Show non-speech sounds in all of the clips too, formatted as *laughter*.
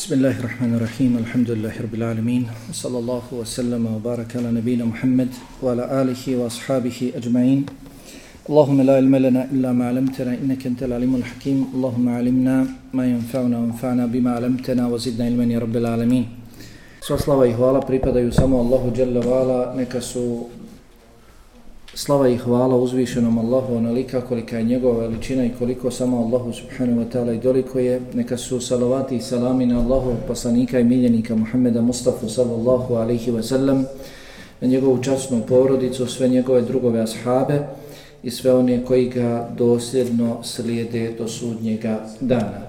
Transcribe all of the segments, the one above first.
بسم الله الرحمن الرحيم الحمد لله رب العالمين وصلى الله وسلم وبارك على نبينا محمد وعلى آله وأصحابه أجمعين اللهم لا علم لنا إلا ما علمتنا إنك أنت العليم الحكيم اللهم علمنا ما ينفعنا وانفعنا بما علمتنا وزدنا علما يا رب العالمين Sva slava i hvala pripadaju samo Allahu Jalla Vala, neka su slava i hvala uzvišenom Allahu onalika kolika je njegova veličina i koliko samo Allahu subhanahu wa ta'ala i doliko je, neka su salavati i salami na Allahu poslanika i miljenika Muhammeda Mustafa sallallahu alaihi wa sallam, na njegovu časnu porodicu, sve njegove drugove ashabe i sve one koji ga dosljedno slijede do sudnjega dana.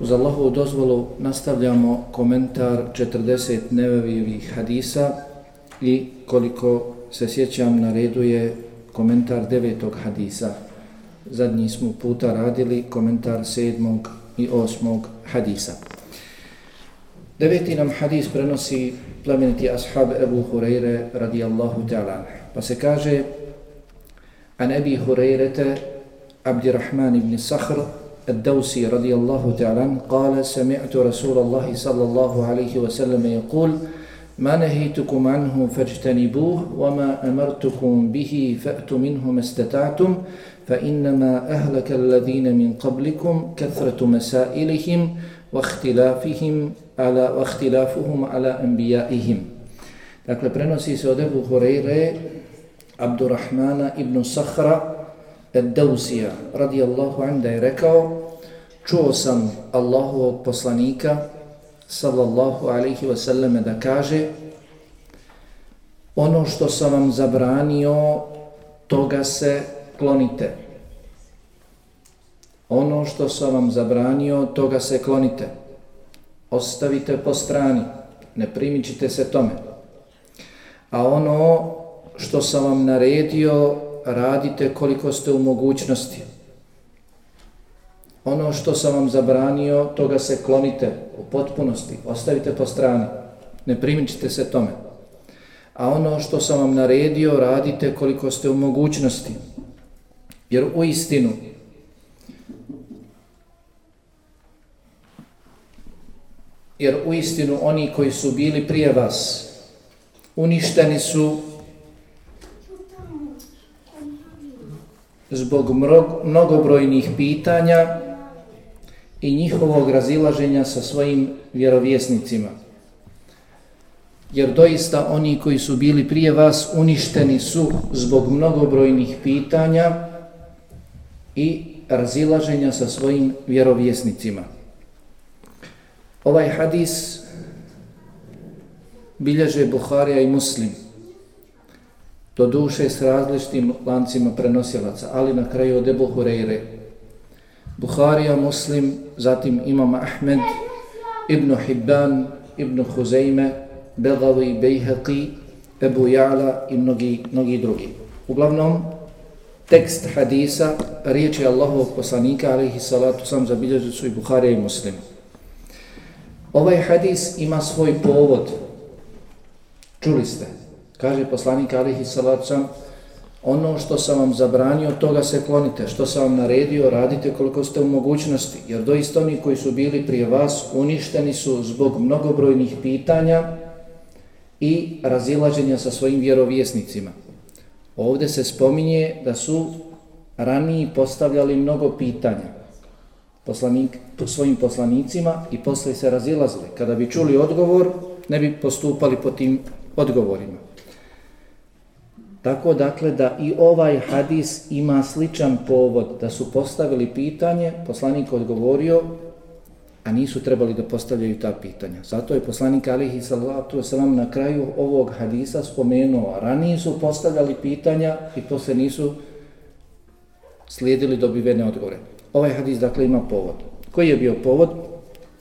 Uz Allahovu dozvolu nastavljamo komentar 40 nevevijevih hadisa i koliko se sjećam na redu je komentar devetog hadisa. Zadnji smo puta radili komentar sedmog i osmog hadisa. Deveti nam hadis prenosi plemeniti ashab Ebu Hureyre radijallahu ta'ala. Pa se kaže An Ebi Hureyrete Abdirrahman ibn Sahr الدوسي رضي الله تعالى عنه قال سمعت رسول الله صلى الله عليه وسلم يقول ما نهيتكم عنه فاجتنبوه وما أمرتكم به فأتوا منه ما استطعتم فإنما أهلك الذين من قبلكم كثرة مسائلهم واختلافهم على واختلافهم على أنبيائهم. Dakle, prenosi se od Ebu Hureyre, Abdurrahmana ibn Sahra, Ed-Dausija, radijallahu an, je rekao, čuo sam Allahovog poslanika, sallallahu alaihi wasallam, da kaže, ono što sam vam zabranio, toga se klonite. Ono što sam vam zabranio, toga se klonite. Ostavite po strani, ne primičite se tome. A ono što sam vam naredio, radite koliko ste u mogućnosti. Ono što sam vam zabranio, toga se klonite u potpunosti, ostavite po strani, ne primičite se tome. A ono što sam vam naredio, radite koliko ste u mogućnosti. Jer u istinu, jer u istinu oni koji su bili prije vas, uništeni su zbog mnogobrojnih pitanja i njihovog razilaženja sa svojim vjerovjesnicima. Jer doista oni koji su bili prije vas uništeni su zbog mnogobrojnih pitanja i razilaženja sa svojim vjerovjesnicima. Ovaj hadis bilježe Buharija i Muslim do duše s različitim lancima prenosilaca, ali na kraju od Ebu Hureyre. Buharija, Muslim, zatim Imam Ahmed, Ibn Hibban, Ibn Huzeyme, Begavi, Bejheqi, Ebu Ja'la i mnogi, mnogi drugi. Uglavnom, tekst hadisa, riječi Allahovog poslanika, alaihi salatu sam zabilježu su i Buharija i Muslim. Ovaj hadis ima svoj povod. Čuli ste, Kaže poslanik alaihi salatu sam, ono što sam vam zabranio, toga se klonite. Što sam vam naredio, radite koliko ste u mogućnosti. Jer doista oni koji su bili prije vas, uništeni su zbog mnogobrojnih pitanja i razilaženja sa svojim vjerovjesnicima. Ovdje se spominje da su raniji postavljali mnogo pitanja poslanik, svojim poslanicima i posle se razilazili. Kada bi čuli odgovor, ne bi postupali po tim odgovorima. Tako dakle da i ovaj hadis ima sličan povod da su postavili pitanje, poslanik odgovorio, a nisu trebali da postavljaju ta pitanja. Zato je poslanik alihi salatu wasalam na kraju ovog hadisa spomenuo, ranije su postavljali pitanja i posle nisu slijedili dobivene odgovore. Ovaj hadis dakle ima povod. Koji je bio povod?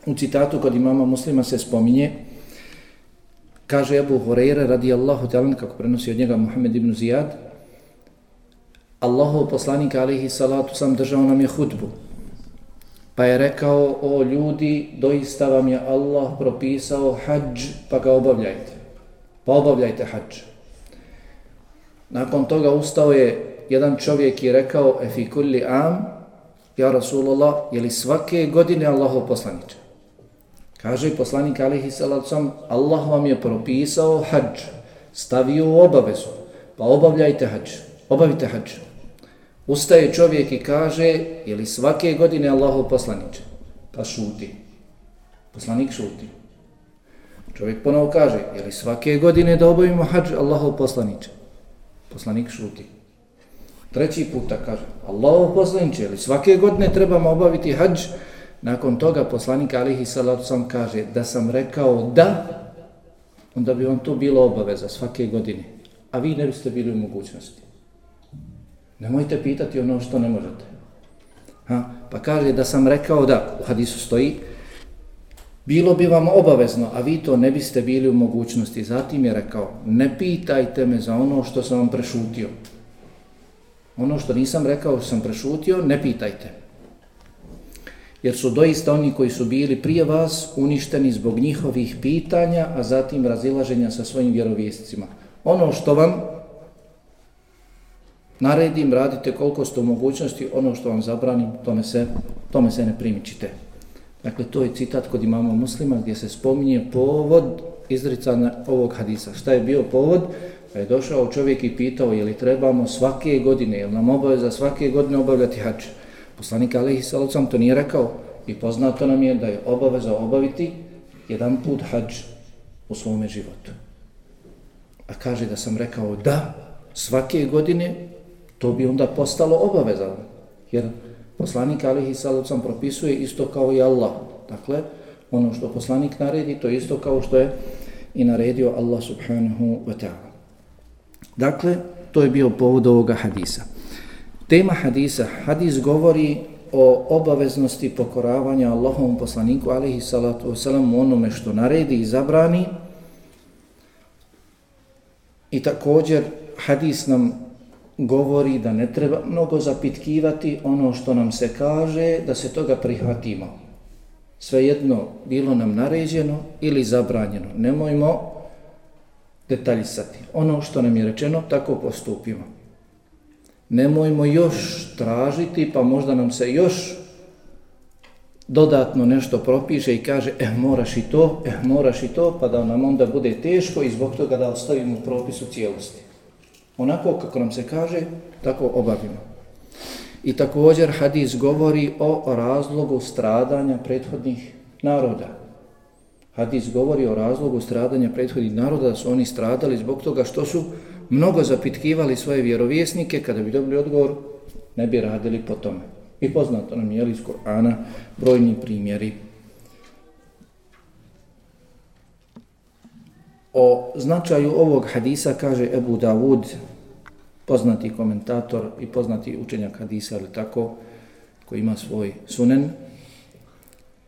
U citatu kod imama muslima se spominje, Kaže Abu Hurajra radijallahu ta'ala kako prenosi od njega Muhammed ibn Zijad, Allahov poslanik alihi salatu sam držao nam je hudbu. Pa je rekao o ljudi doista vam je Allah propisao hađ pa ga obavljajte. Pa obavljajte hađ. Nakon toga ustao je jedan čovjek i rekao efi kulli am ja Rasulullah je li svake godine Allahov poslaniče? Kaže poslanik alihi salacom, Allah vam je propisao hađ, stavio u obavezu, pa obavljajte hađ, obavite hađ. Ustaje čovjek i kaže, je li svake godine Allahu poslaniče? Pa šuti. Poslanik šuti. Čovjek ponovo kaže, je li svake godine da obavimo hađ Allahu poslaniče? Poslanik šuti. Treći puta kaže, Allahu poslaniče, je li svake godine trebamo obaviti hađ? Nakon toga poslanik alihi salatu kaže, da sam rekao da, onda bi vam to bilo obaveza svake godine. A vi ne biste bili u mogućnosti. Nemojte pitati ono što ne možete. Ha? Pa kaže da sam rekao da, u hadisu stoji, bilo bi vam obavezno, a vi to ne biste bili u mogućnosti. Zatim je rekao, ne pitajte me za ono što sam vam prešutio. Ono što nisam rekao, što sam prešutio, ne pitajte. Jer su doista oni koji su bili prije vas uništeni zbog njihovih pitanja, a zatim razilaženja sa svojim vjerovjescima. Ono što vam naredim, radite koliko ste u mogućnosti, ono što vam zabranim, tome se, tome se ne primičite. Dakle, to je citat kod imama muslima gdje se spominje povod izricana ovog hadisa. Šta je bio povod? Pa je došao čovjek i pitao je li trebamo svake godine, je li nam obaveza svake godine obavljati hač. Poslanik Alihi Salocam to nije rekao i poznato nam je da je obaveza obaviti jedan put hađ u svome životu. A kaže da sam rekao da svake godine to bi onda postalo obavezano. Jer poslanik alihi sallam propisuje isto kao i Allah. Dakle, ono što poslanik naredi, to isto kao što je i naredio Allah subhanahu wa ta'ala. Dakle, to je bio povod ovoga hadisa. Tema hadisa, hadis govori o obaveznosti pokoravanja Allahovom poslaniku alihi salatu wasalam onome što naredi i zabrani i također hadis nam govori da ne treba mnogo zapitkivati ono što nam se kaže, da se toga prihvatimo. Svejedno bilo nam naređeno ili zabranjeno. Nemojmo detaljisati. Ono što nam je rečeno, tako postupimo. Nemojmo još tražiti, pa možda nam se još dodatno nešto propiše i kaže, eh, moraš i to, eh, moraš i to, pa da nam onda bude teško i zbog toga da ostavimo propis u cijelosti. Onako kako nam se kaže, tako obavimo. I također hadis govori o razlogu stradanja prethodnih naroda. Hadis govori o razlogu stradanja prethodnih naroda, da su oni stradali zbog toga što su mnogo zapitkivali svoje vjerovjesnike, kada bi dobili odgovor, ne bi radili po tome. I poznato nam je iz Korana brojni primjeri. O značaju ovog hadisa kaže Ebu Davud, poznati komentator i poznati učenjak hadisa, ali tako, koji ima svoj sunen,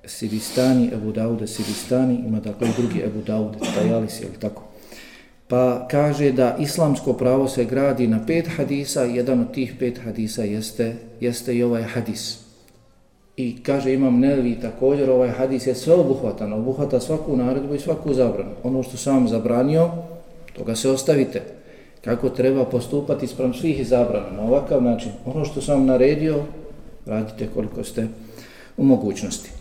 Sivistani, Ebu Dauda Sivistani, ima dakle drugi Ebu Dauda, Tajalis, ali tako. Pa kaže da islamsko pravo se gradi na pet hadisa, jedan od tih pet hadisa jeste, jeste i ovaj hadis. I kaže imam Nevi također, ovaj hadis je sve obuhvatan, obuhvata svaku naredbu i svaku zabranu. Ono što sam zabranio, toga se ostavite kako treba postupati sprem svih zabrana, na ovakav način. Ono što sam naredio, radite koliko ste u mogućnosti.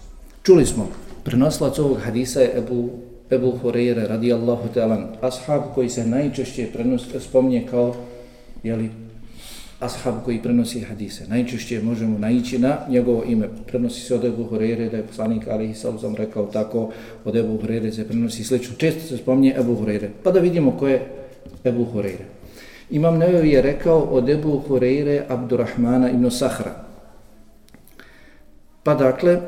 Čuli smo, prenoslac ovog hadisa je Ebu, Ebu Horeire radijallahu ta'ala, ashab koji se najčešće prenos, spominje kao jeli, ashab koji prenosi hadise. Najčešće možemo naići na njegovo ime. Prenosi se od Ebu Hureyre, da je poslanik Ali Salzam rekao tako, od Ebu Hureyre se prenosi slično. Često se spominje Ebu Hureyre. Pa da vidimo ko je Ebu Hureyre. Imam Nevevi je rekao od Ebu Hureyre Abdurrahmana ibn Sahra. Pa dakle,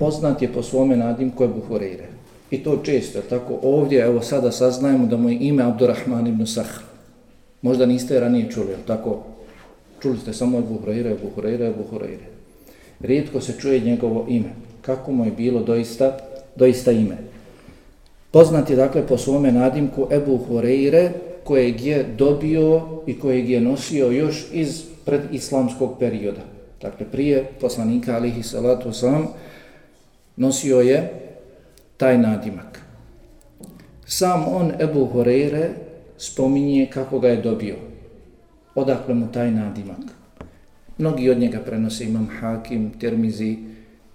poznat je po svome nadimku Ebu Hureyre. I to često, tako ovdje, evo sada saznajemo da mu je ime Abdurrahman ibn Sahr. Možda niste ranije čuli, tako? Čuli ste samo Ebu Hureyre, Ebu Hureyre, Ebu Hureyre. Rijetko se čuje njegovo ime. Kako mu je bilo doista, doista ime? Poznat je dakle po svome nadimku Ebu Hureyre, kojeg je dobio i kojeg je nosio još iz predislamskog perioda. Dakle, prije poslanika alihi salatu wasalam nosio je taj nadimak. Sam on, Ebu Horeire, spominje kako ga je dobio. Odakle mu taj nadimak. Mnogi od njega prenose imam Hakim, Termizi,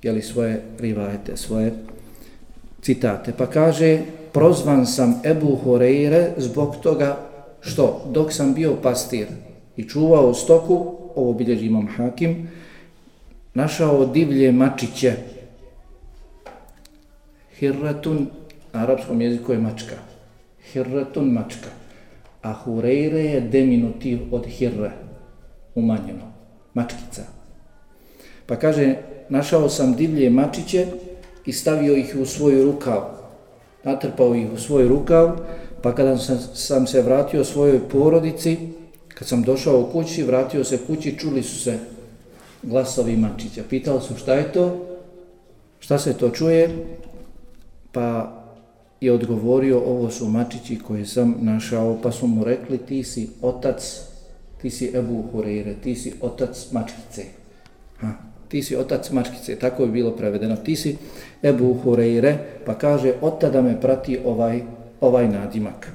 jeli svoje rivajete, svoje citate. Pa kaže, prozvan sam Ebu Horeire zbog toga što dok sam bio pastir i čuvao stoku, ovo bilježi imam hakim, našao divlje mačiće. Hirratun, na arapskom jeziku je mačka. Hirratun mačka. A Hureyre je deminutiv od hirre, umanjeno, mačkica. Pa kaže, našao sam divlje mačiće i stavio ih u svoju rukav. Natrpao ih u svoj rukav, pa kada sam, sam se vratio svojoj porodici, kad sam došao u kući, vratio se kući, čuli su se glasovi mačića. Pitao sam šta je to, šta se to čuje, pa je odgovorio ovo su mačići koje sam našao, pa su mu rekli ti si otac, ti si Ebu Hureyre, ti si otac mačkice. Ha, ti si otac mačkice, tako je bilo prevedeno. Ti si Ebu Hureyre, pa kaže od tada me prati ovaj, ovaj nadimak.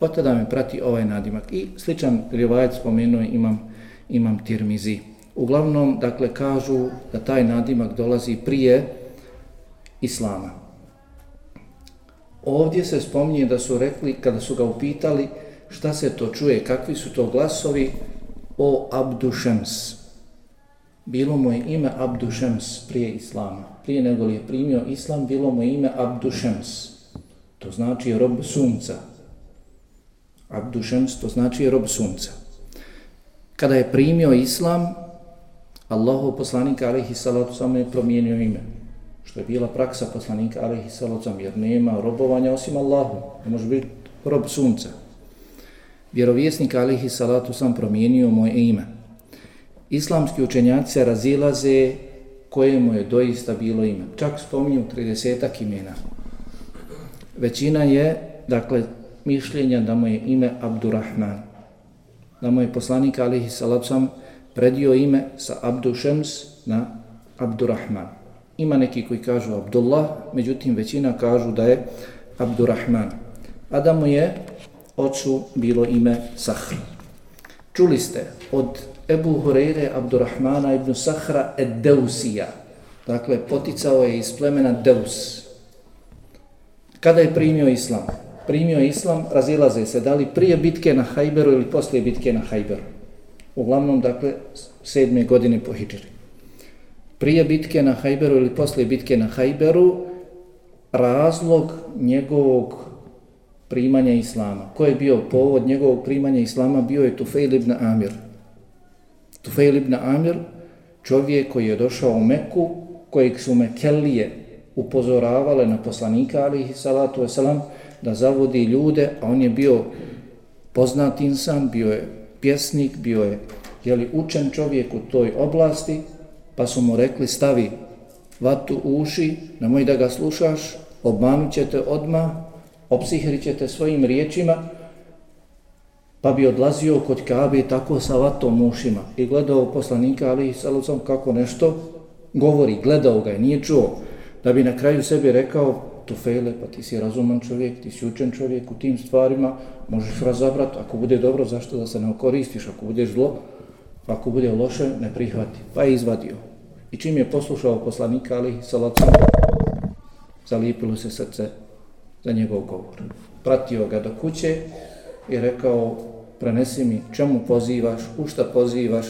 Od tada me prati ovaj nadimak. I sličan rivajac spomenuo imam, imam tirmizi. Uglavnom, dakle, kažu da taj nadimak dolazi prije Islama. Ovdje se spominje da su rekli, kada su ga upitali šta se to čuje, kakvi su to glasovi o Abdušems. Bilo mu je ime Abdušems prije Islama. Prije nego li je primio Islam, bilo mu je ime Abdušems. To znači rob sunca. Abdušems to znači rob sunca. Kada je primio Islam, Allahov poslanik alaihi salatu samo je promijenio ime. Što je bila praksa poslanika alaihi salacom, jer nema robovanja osim Allahu. Ne može biti rob sunca. Vjerovjesnik alaihi salatu sam promijenio moje ime. Islamski učenjaci se razilaze kojemu je doista bilo ime. Čak spominju 30 imena. Većina je, dakle, mišljenja da mu je ime Abdurrahman. Da mu je poslanik alaihi salatu sam predio ime sa Abdu Šems na Abdurrahman. Ima neki koji kažu Abdullah, međutim većina kažu da je Abdurrahman. Adamu je oču bilo ime Sahr. Čuli ste od Ebu Hureyre Abdurrahmana ibn Sahra ed Deusija. Dakle, poticao je iz plemena Deus. Kada je primio islam? Primio je islam, razilaze se da li prije bitke na Hajberu ili poslije bitke na Hajberu uglavnom, dakle, sedme godine po Hidžri. Prije bitke na Hajberu ili poslije bitke na Hajberu, razlog njegovog primanja Islama. Ko je bio povod njegovog primanja Islama? Bio je Tufejl ibn Amir. Tufejl ibn Amir, čovjek koji je došao u Meku, kojeg su Mekelije upozoravale na poslanika, alihi salatu wasalam, da zavodi ljude, a on je bio poznat insan, bio je pjesnik, bio je jeli, učen čovjek u toj oblasti, pa su mu rekli stavi vatu u uši, nemoj da ga slušaš, obmanut ćete odma, opsihrit ćete svojim riječima, pa bi odlazio kod Kabe tako sa vatom u ušima. I gledao poslanika Ali Salucom kako nešto govori, gledao ga je, nije čuo, da bi na kraju sebi rekao Tufele, pa ti si razuman čovjek, ti si učen čovjek u tim stvarima, možeš razabrat, ako bude dobro, zašto da se ne okoristiš, ako bude zlo, Pa ako bude loše, ne prihvati. Pa je izvadio. I čim je poslušao poslanika, ali salacom, zalijepilo se srce za njegov govor. Pratio ga do kuće i rekao, prenesi mi čemu pozivaš, u šta pozivaš,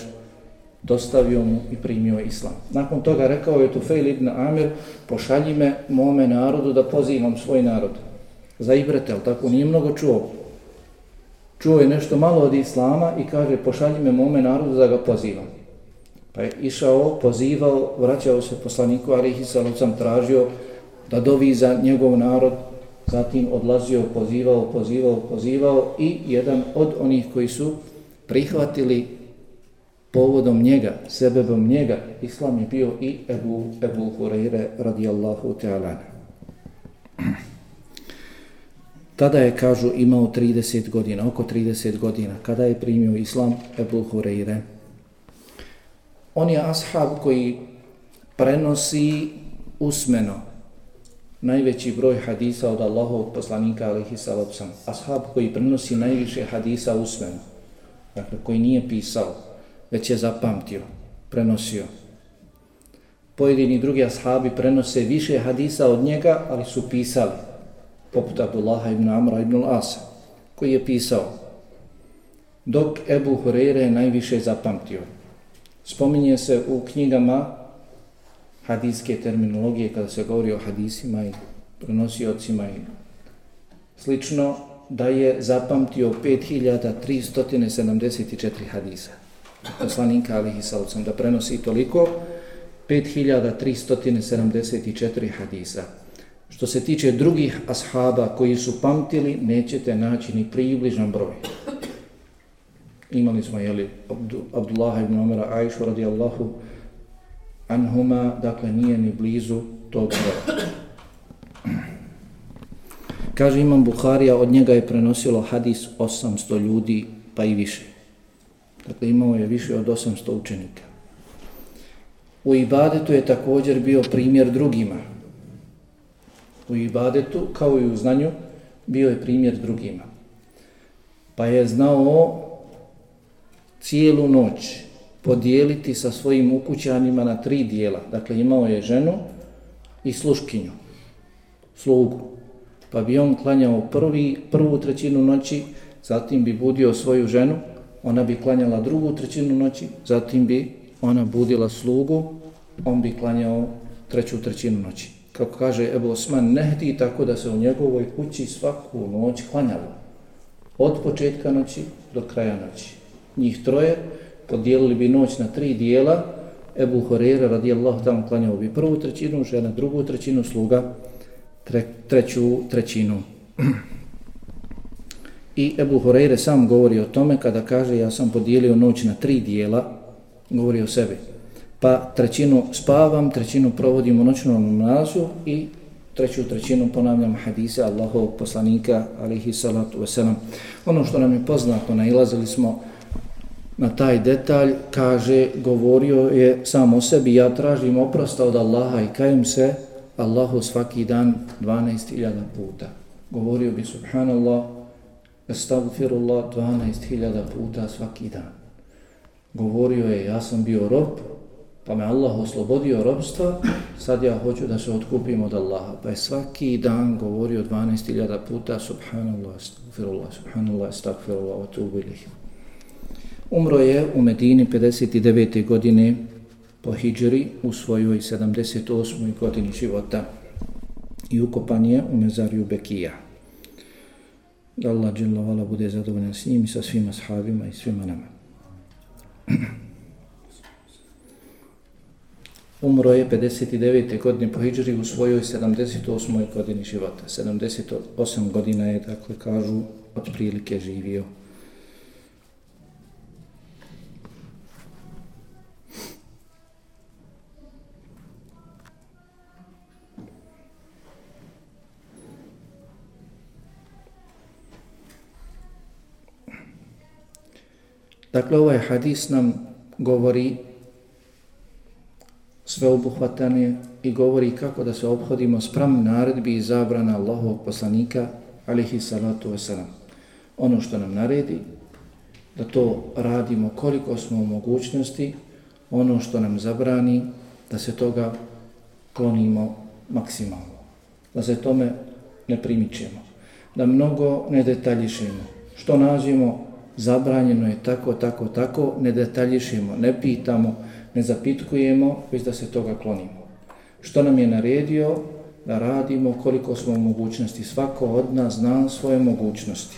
dostavio mu i primio islam. Nakon toga rekao je Tufejl ibn Amir, pošalji me mome narodu da pozivam svoj narod. Za Ibretel, tako nije mnogo čuo. Čuo je nešto malo od islama i kaže pošalji me mome narodu da ga pozivam. Pa je išao, pozivao, vraćao se poslaniku, ali Salucam, tražio da dovi za njegov narod, zatim odlazio, pozivao, pozivao, pozivao i jedan od onih koji su prihvatili povodom njega, sebebom njega, islam je bio i Ebu, Ebu Hureyre radijallahu ta'ala. Tada je, kažu, imao 30 godina, oko 30 godina, kada je primio islam Ebu Hureyre. On je ashab koji prenosi usmeno najveći broj hadisa od Allahovog poslanika, alihi salacom. Ashab koji prenosi najviše hadisa usmeno, dakle, koji nije pisao, već je zapamtio, prenosio. Pojedini drugi ashabi prenose više hadisa od njega, ali su pisali. Poput Abdullaha ibn Amra ibn Asa, koji je pisao. Dok Ebu Hureyre je najviše zapamtio. Spominje se u knjigama hadijske terminologije kada se govori o hadisima i prenosiocima i slično da je zapamtio 5374 hadisa. Poslanika alihi salcam da prenosi toliko 5374 hadisa. Što se tiče drugih ashaba koji su pamtili, nećete naći ni približan broj. Imali smo, jeli, Abdullah ibn Umara, Aishu radijallahu anhuma, dakle nije ni blizu tog broja. Kaže Imam Buharija, od njega je prenosilo hadis 800 ljudi, pa i više. Dakle, imao je više od 800 učenika. U ibadetu je također bio primjer drugima. U ibadetu, kao i u znanju, bio je primjer drugima. Pa je znao cijelu noć podijeliti sa svojim ukućanima na tri dijela. Dakle, imao je ženu i sluškinju, slugu. Pa bi on klanjao prvi, prvu trećinu noći, zatim bi budio svoju ženu, ona bi klanjala drugu trećinu noći, zatim bi ona budila slugu, on bi klanjao treću trećinu noći. Kako kaže Ebu Osman, Nehdi, tako da se u njegovoj kući svaku noć klanjalo. Od početka noći do kraja noći. Njih troje podijelili bi noć na tri dijela. Ebu Horeira radijallahu tamo klanjao bi prvu trećinu, žena drugu trećinu, sluga tre, treću trećinu. *clears throat* I Ebu Horeire sam govori o tome kada kaže ja sam podijelio noć na tri dijela, govori o sebi. Pa trećinu spavam, trećinu provodim u noćnom namazu i treću trećinu ponavljam hadise Allahovog poslanika alihi salatu wasalam. Ono što nam je poznato, nailazili smo na taj detalj, kaže, govorio je sam o sebi, ja tražim oprosta od Allaha i kajem se Allahu svaki dan 12.000 puta. Govorio bi subhanallah, estagfirullah 12.000 puta svaki dan. Govorio je, ja sam bio rob, pa me Allah oslobodio robstva, sad ja hoću da se otkupim od Allaha. Pa je svaki dan govorio 12.000 puta subhanallah, astagfirullah, subhanallah, astagfirullah, otubu ilih. Umro je u Medini 59. godine po Hidžri u svojoj 78. godini života i ukopan je u mezariju Bekija. Da Allah dželovala bude zadovoljan s njim i sa svima sahabima i svima nama. *clears throat* Umro je 59. godine po Hidžri u svojoj 78. godini života. 78 godina je, dakle, kažu, otprilike živio. Dakle, ovaj hadis nam govori sveobuhvatanje i govori kako da se obhodimo sprem naredbi i zabrana Allahovog poslanika, alihi salatu wasalam. Ono što nam naredi, da to radimo koliko smo u mogućnosti, ono što nam zabrani, da se toga klonimo maksimalno. Da se tome ne primičemo. Da mnogo ne detaljišemo. Što nađemo, zabranjeno je tako, tako, tako, ne detaljišemo, ne pitamo, ne zapitkujemo, već da se toga klonimo. Što nam je naredio? Da radimo koliko smo u mogućnosti. Svako od nas zna svoje mogućnosti.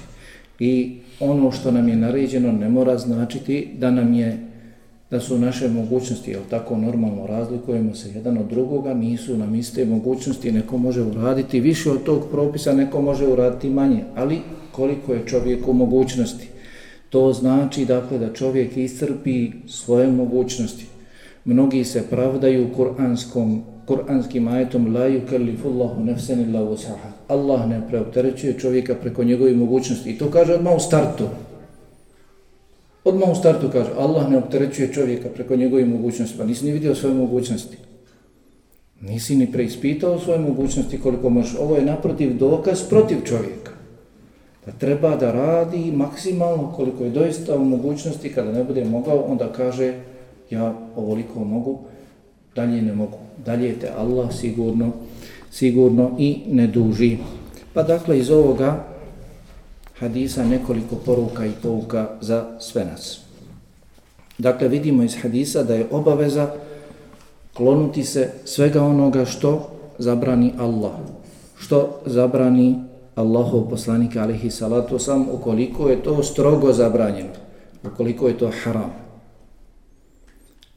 I ono što nam je naređeno ne mora značiti da nam je da su naše mogućnosti, jel tako normalno razlikujemo se jedan od drugoga, nisu nam iste mogućnosti, neko može uraditi više od tog propisa, neko može uraditi manje, ali koliko je čovjek u mogućnosti. To znači dakle da čovjek iscrpi svoje mogućnosti. Mnogi se pravdaju kuranskom, kuranskim ajetom la yukallifullahu nafsan illa wusaha. Allah ne preopterećuje čovjeka preko njegove mogućnosti. I to kaže odmah u startu. Odmah u startu kaže Allah ne opterećuje čovjeka preko njegove mogućnosti. Pa nisi ni vidio svoje mogućnosti. Nisi ni preispitao svoje mogućnosti koliko možeš. Ovo je naprotiv dokaz protiv čovjeka da treba da radi maksimalno koliko je doista u mogućnosti, kada ne bude mogao, onda kaže ja ovoliko mogu dalje ne mogu. Dalje te Allah sigurno, sigurno i ne duži. Pa dakle iz ovoga hadisa nekoliko poruka i pouka za sve nas. Dakle vidimo iz hadisa da je obaveza klonuti se svega onoga što zabrani Allah. Što zabrani Allahov poslanika alihi salatu sam ukoliko je to strogo zabranjeno. Ukoliko je to haram.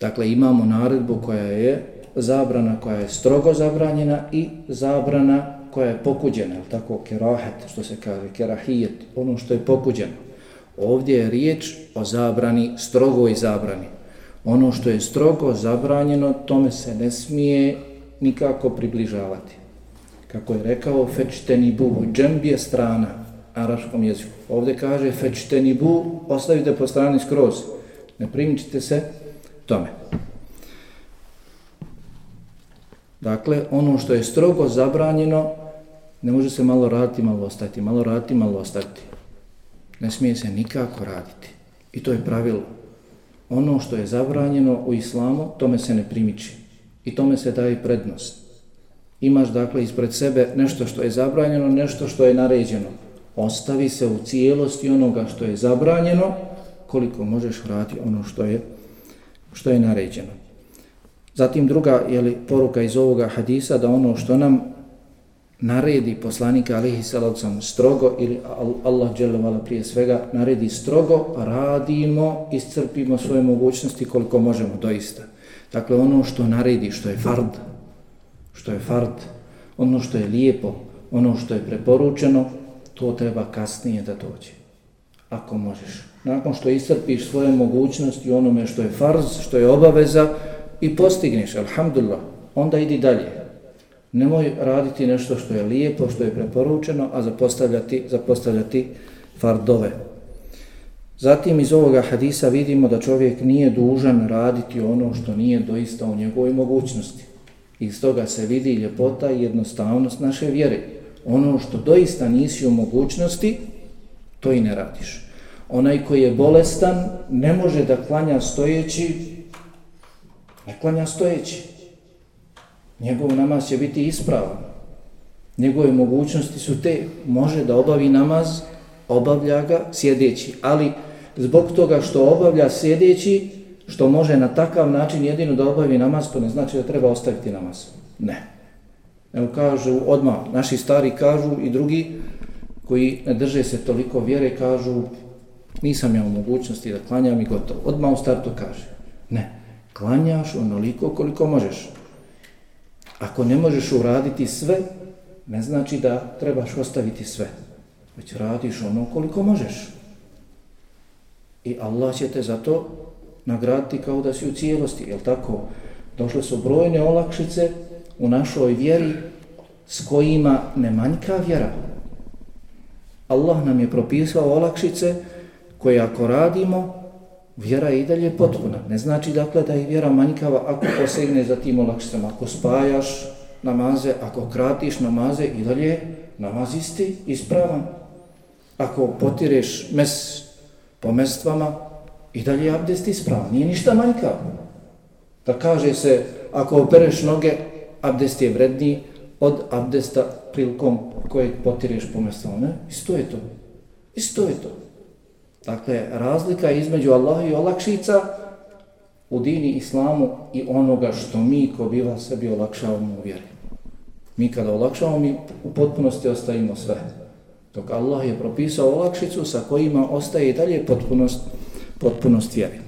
Dakle imamo naredbu koja je zabrana koja je strogo zabranjena i zabrana koja je pokuđena, tako kerahet, što se kaže, kerahijet, ono što je pokuđeno. Ovdje je riječ o zabrani, strogoj zabrani. Ono što je strogo zabranjeno, tome se ne smije nikako približavati. Kako je rekao, fečteni bu, džemb je strana, araškom jeziku. Ovdje kaže, fečteni bu, ostavite po strani skroz. Ne primičite se tome. Dakle, ono što je strogo zabranjeno, ne može se malo raditi, malo ostati, malo raditi, malo ostati. Ne smije se nikako raditi. I to je pravilo. Ono što je zabranjeno u islamu, tome se ne primiči. I tome se daje prednost. Imaš dakle ispred sebe nešto što je zabranjeno, nešto što je naređeno. Ostavi se u cijelosti onoga što je zabranjeno, koliko možeš raditi ono što je, što je naređeno. Zatim druga je li poruka iz ovoga hadisa da ono što nam naredi poslanika alihi salacom strogo ili Allah dželevala prije svega naredi strogo, pa radimo, iscrpimo svoje mogućnosti koliko možemo doista. Dakle, ono što naredi, što je fard, što je fard, ono što je lijepo, ono što je preporučeno, to treba kasnije da dođe. Ako možeš. Nakon što iscrpiš svoje mogućnosti onome što je farz, što je obaveza i postigneš, alhamdulillah, onda idi dalje. Nemoj raditi nešto što je lijepo, što je preporučeno, a zapostavljati, zapostavljati fardove. Zatim iz ovoga hadisa vidimo da čovjek nije dužan raditi ono što nije doista u njegovoj mogućnosti. Iz toga se vidi ljepota i jednostavnost naše vjere. Ono što doista nisi u mogućnosti, to i ne radiš. Onaj koji je bolestan ne može da klanja stojeći, ne klanja stojeći njegov namaz će biti ispravan. Njegove mogućnosti su te, može da obavi namaz, obavlja ga sjedeći. Ali zbog toga što obavlja sjedeći, što može na takav način jedino da obavi namaz, to ne znači da treba ostaviti namaz. Ne. Evo kažu odmah, naši stari kažu i drugi koji ne drže se toliko vjere, kažu nisam ja u mogućnosti da klanjam i gotovo. Odmah u startu kaže, ne, klanjaš onoliko koliko možeš. Ako ne možeš uraditi sve, ne znači da trebaš ostaviti sve. Već radiš ono koliko možeš. I Allah će te za to nagraditi kao da si u cijelosti. Jel tako? Došle su brojne olakšice u našoj vjeri s kojima ne manjka vjera. Allah nam je propisao olakšice koje ako radimo, vjera je i dalje potpuna. Ne znači dakle da je vjera manjkava ako posegne za tim olakšicama. Ako spajaš namaze, ako kratiš namaze i dalje namaz isti, ispravan. Ako potireš mes po mestvama i dalje je abdest ispravan. Nije ništa manjkavo. Da kaže se, ako opereš noge, abdest je vredniji od abdesta prilikom kojeg potireš po mestvama. Ne? Isto je to. Isto je to. Dakle, razlika između Allaha i olakšica u dini islamu i onoga što mi ko biva sebi olakšavamo u vjeri. Mi kada olakšavamo, mi u potpunosti ostavimo sve. Dok Allah je propisao olakšicu sa kojima ostaje i dalje potpunost, potpunost vjeri.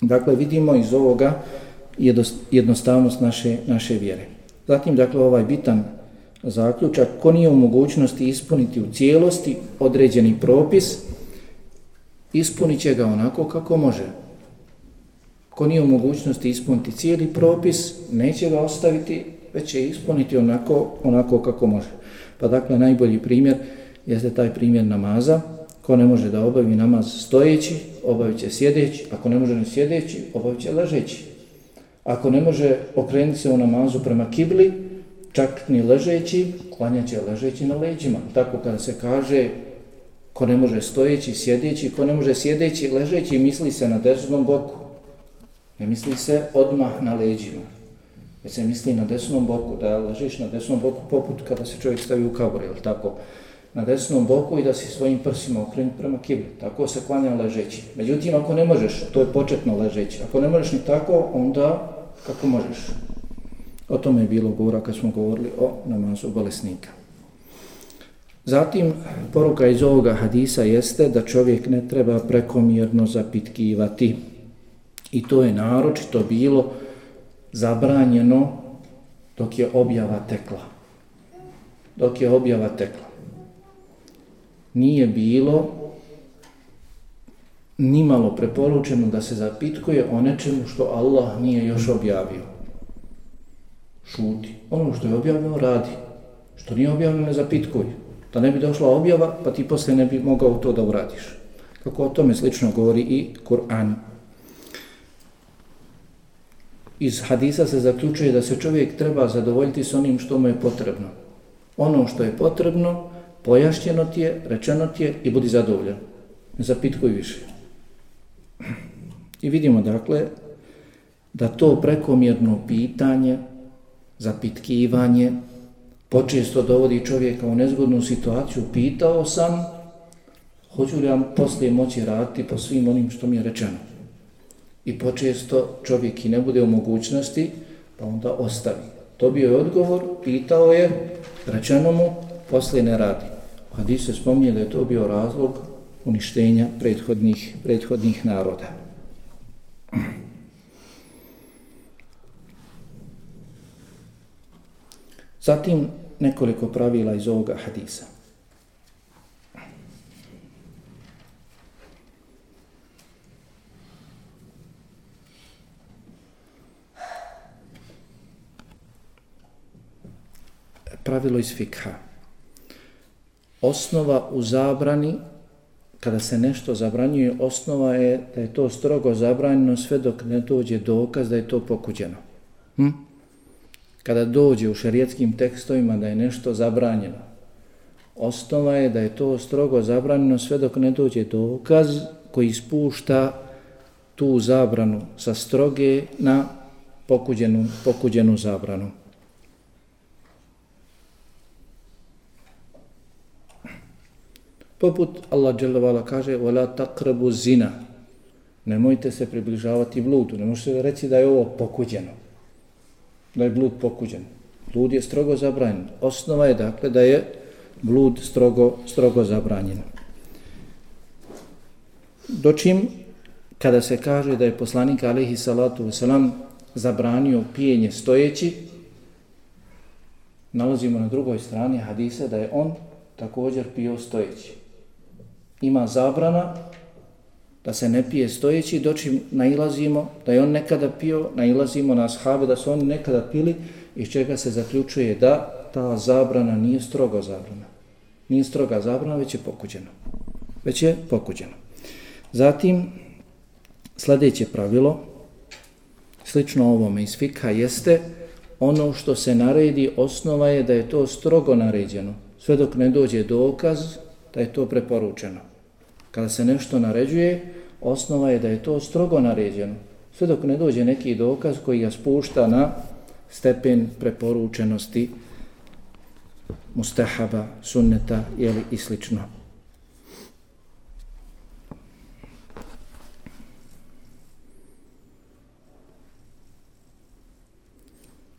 Dakle, vidimo iz ovoga jednostavnost naše, naše vjere. Zatim, dakle, ovaj bitan zaključak, ko nije u mogućnosti ispuniti u cijelosti određeni propis, ispunit će ga onako kako može. Ko nije u mogućnosti ispuniti cijeli propis, neće ga ostaviti, već će ispuniti onako, onako kako može. Pa dakle, najbolji primjer jeste taj primjer namaza. Ko ne može da obavi namaz stojeći, obavit će sjedeći. Ako ne može ne sjedeći, obavit će ležeći. Ako ne može okrenuti se u namazu prema kibli, čak ni ležeći, klanjat će ležeći na leđima. Tako kada se kaže Ko ne može stojeći, sjedeći, ko ne može sjedeći, ležeći, misli se na desnom boku. Ne misli se odmah na leđima. Već se misli na desnom boku, da ležiš na desnom boku poput kada se čovjek stavi u kabor, ili tako? Na desnom boku i da si svojim prsima okrenut prema kibli. Tako se klanja ležeći. Međutim, ako ne možeš, to je početno ležeći. Ako ne možeš ni tako, onda kako možeš? O tome je bilo govora kad smo govorili o namazu bolesnika. Zatim, poruka iz ovoga hadisa jeste da čovjek ne treba prekomjerno zapitkivati. I to je naročito bilo zabranjeno dok je objava tekla. Dok je objava tekla. Nije bilo nimalo preporučeno da se zapitkuje o nečemu što Allah nije još objavio. Šuti. Ono što je objavljeno radi. Što nije objavljeno ne zapitkuje. Da ne bi došla objava pa ti posle ne bi mogao to da uradiš. Kako o tome slično govori i Kur'an. Iz hadisa se zaključuje da se čovjek treba zadovoljiti s onim što mu je potrebno. Ono što je potrebno, pojašnjeno ti je, rečeno ti je i budi zadovoljan. Ne zapitkuj više. I vidimo dakle da to prekomjerno pitanje, zapitkivanje, počesto dovodi čovjeka u nezgodnu situaciju, pitao sam, hoću li vam poslije moći raditi po svim onim što mi je rečeno i počesto čovjek i ne bude u mogućnosti, pa onda ostavi. Dobio je odgovor, pitao je, rečeno mu, poslije ne radi. Hadis se spominje da je to bio razlog uništenja prethodnih, prethodnih naroda. Zatim nekoliko pravila iz ovoga hadisa. pravilo iz fikha. Osnova u zabrani, kada se nešto zabranjuje, osnova je da je to strogo zabranjeno sve dok ne dođe dokaz da je to pokuđeno. Hm? Kada dođe u šerijetskim tekstovima da je nešto zabranjeno, osnova je da je to strogo zabranjeno sve dok ne dođe dokaz koji spušta tu zabranu sa stroge na pokuđenu, pokuđenu zabranu. Poput Allah dželle kaže: وَلَا تَقْرَبُ zina." Nemojte se približavati bludu. Ne možete reći da je ovo pokuđeno. Da je blud pokuđen. Blud je strogo zabranjen. Osnova je dakle da je blud strogo, strogo zabranjen. Dočim, kada se kaže da je poslanik alihi salatu wasalam zabranio pijenje stojeći, nalazimo na drugoj strani hadisa da je on također pio stojeći ima zabrana da se ne pije stojeći, doći nailazimo da je on nekada pio, nailazimo na ashabe, da su oni nekada pili, iz čega se zaključuje da ta zabrana nije stroga zabrana. Nije stroga zabrana, već je pokuđena. Već je pokuđena. Zatim, sljedeće pravilo, slično ovome iz fika, jeste ono što se naredi, osnova je da je to strogo naređeno. Sve dok ne dođe dokaz, da je to preporučeno. Kada se nešto naređuje, osnova je da je to strogo naređeno. Sve dok ne dođe neki dokaz koji ga spušta na stepen preporučenosti mustahaba, sunneta ili i slično.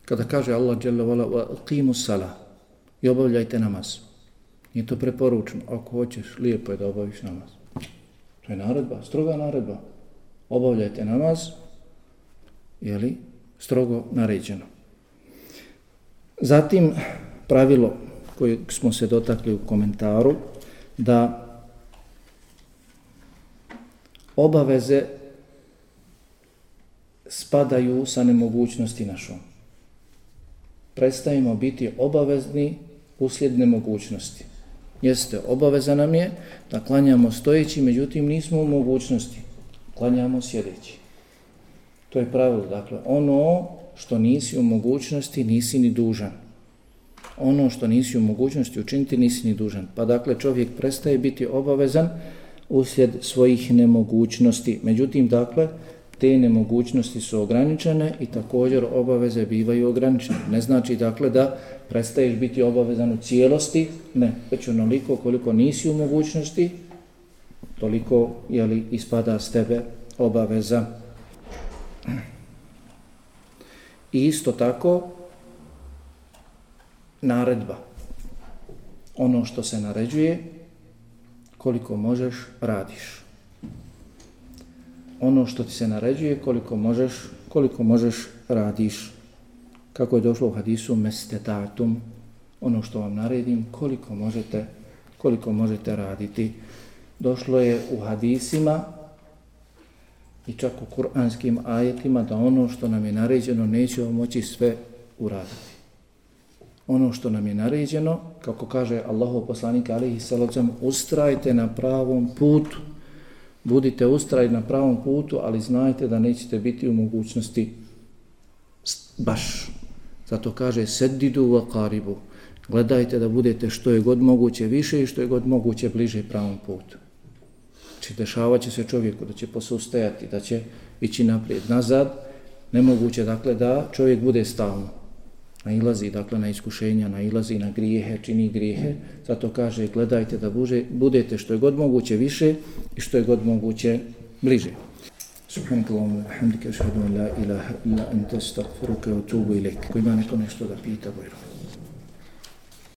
Kada kaže Allah dželle vala wa qimu sala i obavljajte namaz. Nije to preporučno. Ako hoćeš, lijepo je da obaviš namaz. To je naredba, stroga naredba. Obavljajte namaz, je li strogo naređeno. Zatim, pravilo koje smo se dotakli u komentaru, da obaveze spadaju sa nemogućnosti našom. Prestajemo biti obavezni uslijed nemogućnosti jeste, obaveza nam je da klanjamo stojeći, međutim nismo u mogućnosti. Klanjamo sjedeći. To je pravilo. Dakle, ono što nisi u mogućnosti, nisi ni dužan. Ono što nisi u mogućnosti učiniti, nisi ni dužan. Pa dakle, čovjek prestaje biti obavezan uslijed svojih nemogućnosti. Međutim, dakle, te nemogućnosti su ograničene i također obaveze bivaju ograničene. Ne znači dakle da prestaješ biti obavezan u cijelosti, ne, već onoliko koliko nisi u mogućnosti, toliko je li ispada s tebe obaveza. I isto tako naredba. Ono što se naređuje, koliko možeš, radiš. Ono što ti se naređuje, koliko možeš, koliko možeš, radiš. Kako je došlo u hadisu, mestetatum, ono što vam naredim, koliko možete, koliko možete raditi. Došlo je u hadisima i čak u kuranskim ajetima da ono što nam je naređeno nećemo moći sve uraditi ono što nam je naređeno, kako kaže Allahov poslanik alihi salacom, ustrajte na pravom putu, budite ustrajni na pravom putu, ali znajte da nećete biti u mogućnosti baš. Zato kaže, sedidu u akaribu, gledajte da budete što je god moguće više i što je god moguće bliže pravom putu. Znači, dešavat će se čovjeku da će posustajati, da će ići naprijed, nazad, nemoguće dakle da čovjek bude stalno nailazi dakle na iskušenja, nailazi na grijehe, čini grijehe, zato kaže gledajte da buže, budete što je god moguće više i što je god moguće bliže. Subhanakallahu wa hamdika ashhadu an la ilaha illa anta astaghfiruka wa atubu ilaik. Ko ima neko nešto da pita, bojro.